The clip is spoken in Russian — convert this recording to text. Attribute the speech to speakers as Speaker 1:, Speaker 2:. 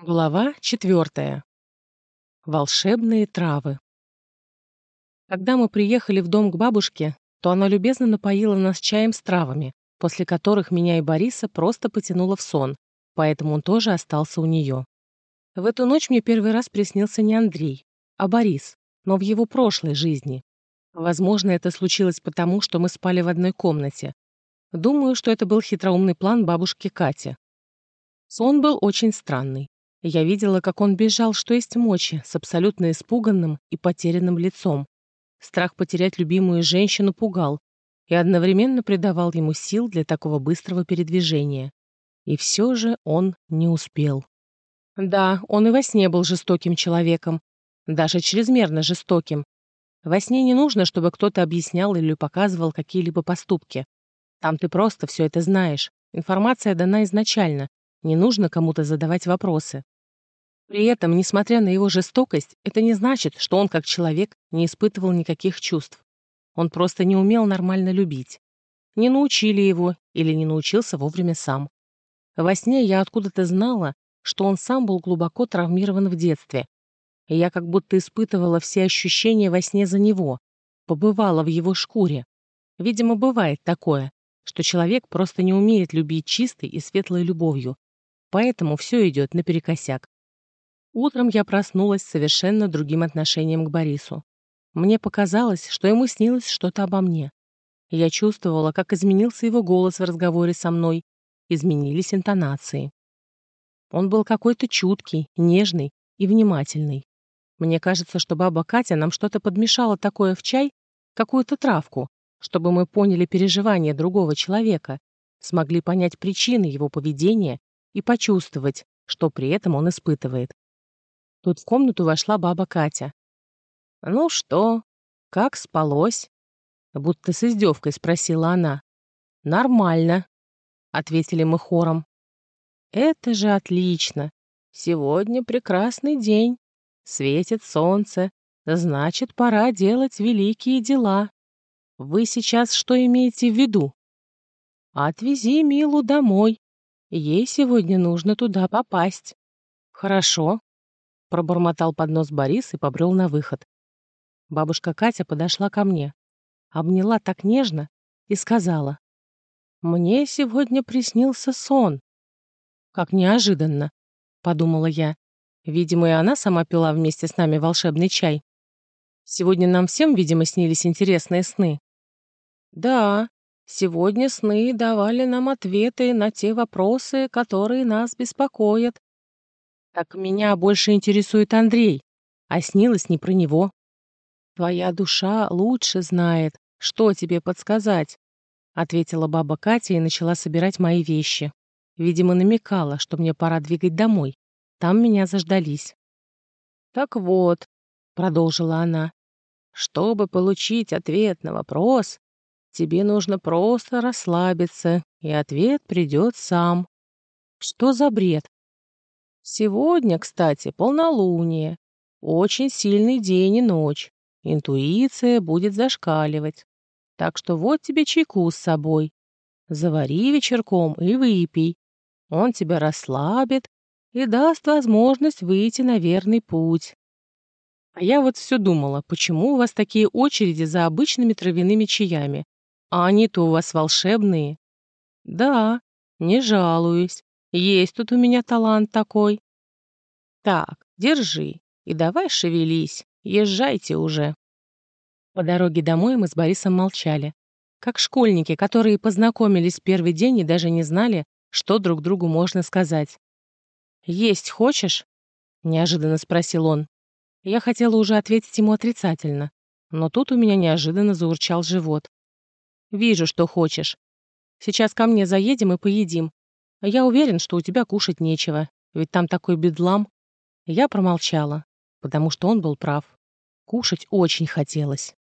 Speaker 1: Глава четвертая. Волшебные травы. Когда мы приехали в дом к бабушке, то она любезно напоила нас чаем с травами, после которых меня и Бориса просто потянуло в сон, поэтому он тоже остался у нее. В эту ночь мне первый раз приснился не Андрей, а Борис, но в его прошлой жизни. Возможно, это случилось потому, что мы спали в одной комнате. Думаю, что это был хитроумный план бабушки Кати. Сон был очень странный. Я видела, как он бежал, что есть мочи, с абсолютно испуганным и потерянным лицом. Страх потерять любимую женщину пугал и одновременно придавал ему сил для такого быстрого передвижения. И все же он не успел. Да, он и во сне был жестоким человеком, даже чрезмерно жестоким. Во сне не нужно, чтобы кто-то объяснял или показывал какие-либо поступки. Там ты просто все это знаешь. Информация дана изначально. Не нужно кому-то задавать вопросы. При этом, несмотря на его жестокость, это не значит, что он как человек не испытывал никаких чувств. Он просто не умел нормально любить. Не научили его или не научился вовремя сам. Во сне я откуда-то знала, что он сам был глубоко травмирован в детстве. Я как будто испытывала все ощущения во сне за него, побывала в его шкуре. Видимо, бывает такое, что человек просто не умеет любить чистой и светлой любовью, поэтому все идет наперекосяк. Утром я проснулась с совершенно другим отношением к Борису. Мне показалось, что ему снилось что-то обо мне. Я чувствовала, как изменился его голос в разговоре со мной, изменились интонации. Он был какой-то чуткий, нежный и внимательный. Мне кажется, что баба Катя нам что-то подмешала такое в чай, какую-то травку, чтобы мы поняли переживания другого человека, смогли понять причины его поведения и почувствовать, что при этом он испытывает. Тут в комнату вошла баба Катя. «Ну что, как спалось?» Будто с издевкой спросила она. «Нормально», — ответили мы хором. «Это же отлично. Сегодня прекрасный день. Светит солнце. Значит, пора делать великие дела. Вы сейчас что имеете в виду?» «Отвези Милу домой. Ей сегодня нужно туда попасть». «Хорошо», Пробормотал под нос Борис и побрел на выход. Бабушка Катя подошла ко мне, обняла так нежно и сказала. «Мне сегодня приснился сон». «Как неожиданно», — подумала я. Видимо, и она сама пила вместе с нами волшебный чай. Сегодня нам всем, видимо, снились интересные сны. Да, сегодня сны давали нам ответы на те вопросы, которые нас беспокоят, так меня больше интересует Андрей, а снилось не про него. Твоя душа лучше знает, что тебе подсказать, ответила баба Катя и начала собирать мои вещи. Видимо, намекала, что мне пора двигать домой. Там меня заждались. Так вот, продолжила она, чтобы получить ответ на вопрос, тебе нужно просто расслабиться, и ответ придет сам. Что за бред? Сегодня, кстати, полнолуние. Очень сильный день и ночь. Интуиция будет зашкаливать. Так что вот тебе чайку с собой. Завари вечерком и выпей. Он тебя расслабит и даст возможность выйти на верный путь. А я вот все думала, почему у вас такие очереди за обычными травяными чаями, а они-то у вас волшебные. Да, не жалуюсь. Есть тут у меня талант такой. Так, держи и давай шевелись, езжайте уже. По дороге домой мы с Борисом молчали. Как школьники, которые познакомились первый день и даже не знали, что друг другу можно сказать. «Есть хочешь?» — неожиданно спросил он. Я хотела уже ответить ему отрицательно, но тут у меня неожиданно заурчал живот. «Вижу, что хочешь. Сейчас ко мне заедем и поедим, я уверен, что у тебя кушать нечего, ведь там такой бедлам. Я промолчала, потому что он был прав. Кушать очень хотелось.